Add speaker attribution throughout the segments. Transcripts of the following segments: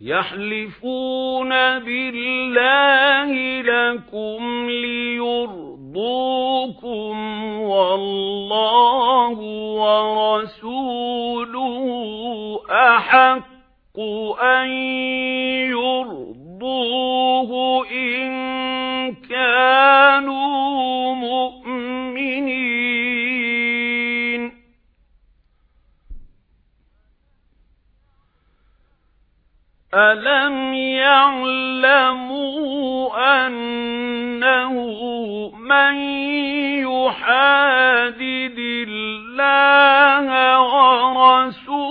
Speaker 1: يَحْلِفُونَ بِاللَّهِ لَكُمْ لِيُرْضُوكُمْ وَاللَّهُ وَرَسُولُهُ أَحَقُّ أَن يُرْضُوهُ أَلَمْ يَعْلَمُوا أَنَّهُ مَن يُحَادِدِ اللَّهَ وَرَسُولَهُ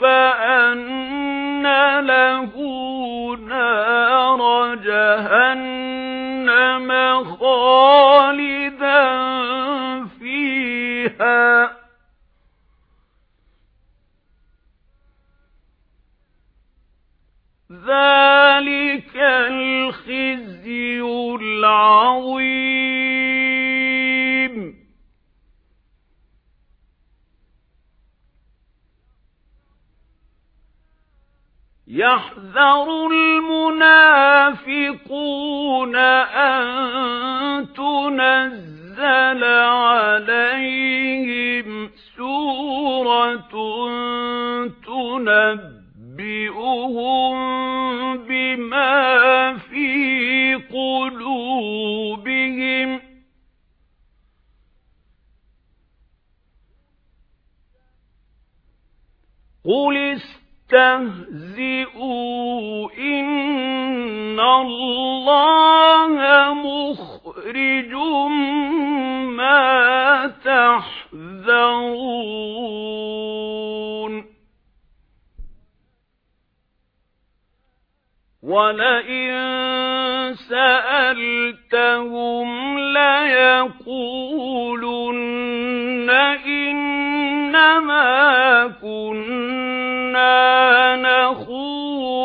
Speaker 1: فَأَنَّ لَهُ نَارَ جَهَنَّمَ ذَلِكَ الْخِزْيُ الْعَظِيمُ. يَحْذَرُ الْمُنَافِقُونَ أَن تُنَزَّلَ عَلَيْهِمْ سُورَةٌ تُنَبِّئُهُم قُلِ اسْتَهْزِئُوا إِنَّ اللَّهَ مُخْرِجٌ مَا تَحْذَرُونَ وَلَئِن سَأَلْتَهُمْ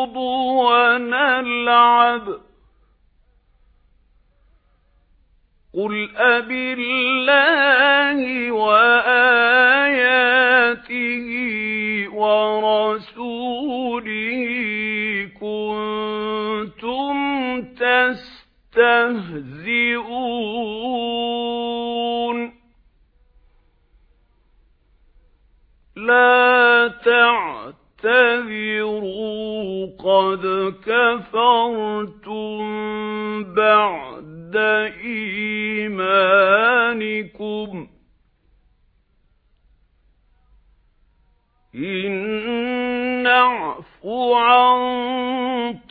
Speaker 1: نَخُوضُ وَنَلْعَبُ. قُلْ أَبِاللَّهِ وَآيَاتِهِ وَرَسُولِهِ كُنتُمْ تَسْتَهْزِئُونَ. لَا تَعْتَذِرُوا قَدْ كَفَرْتُمْ بَعْدَ إِيمَانِكُمْ إِن نَّعْفُ عَن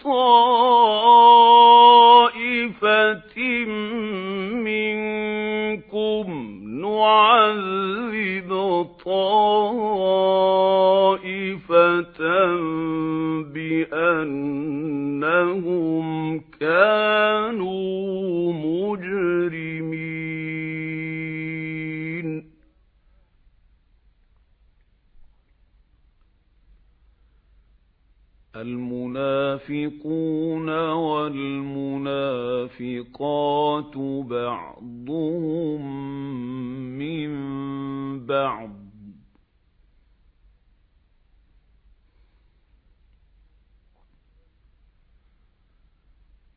Speaker 1: طَائِفَةٍ بِأَنَّهُمْ كَانُوا مُجْرِمِينَ. الْمُنَافِقُونَ وَالْمُنَافِقَاتُ بَعْضُهُم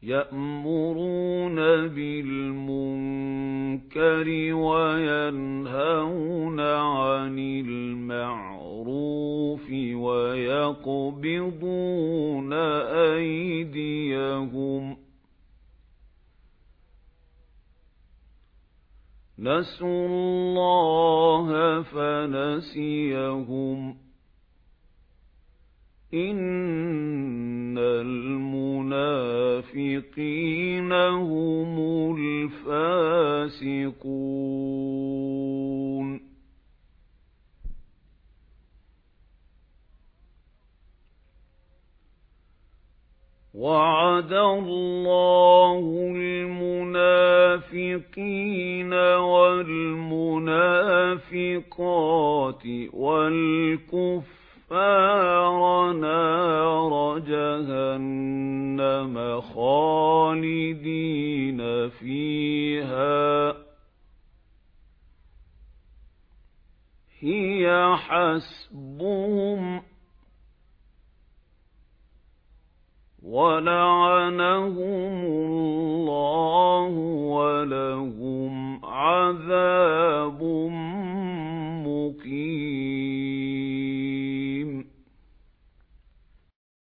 Speaker 1: يَأْمُرُونَ بِالْمُنكَرِ وَيَنْهَوْنَ عَنِ الْمَعْرُوفِ وَيَقْبِضُونَ أَيْدِيَهُمْ. نَسُوا اللَّهَ فَنَسِيَهُمْ. إِنَّ الْمُنَافِقِينَ هُمُ الْفَاسِقُونَ. وَعَدَ اللَّهُ الْمُنَافِقِينَ وَالْمُنَافِقَاتِ وَالْكُفَّارَ الْكُفَّارَ نَارَ جَهَنَّمَ خَالِدِينَ فِيهَا. هِيَ حَسْبُهُمْ. وَلَعَنَهُمُ اللَّهُ وَلَا